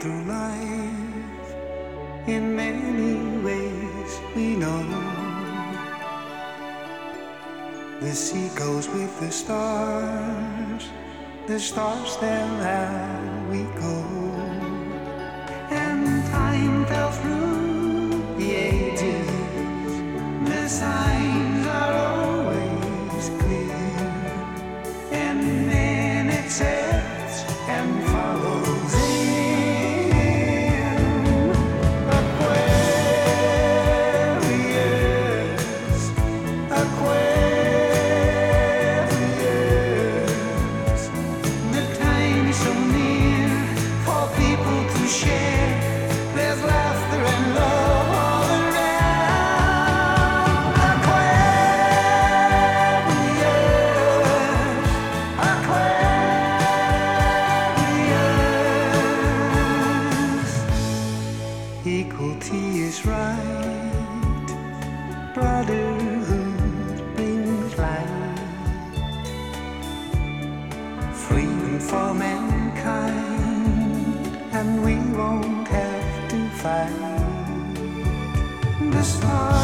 through life in many ways we know. The sea goes with the stars, the stars tell how we go. And time fell through the ages, the signs are always clear. Freedom for mankind, and we won't have to fight. The stars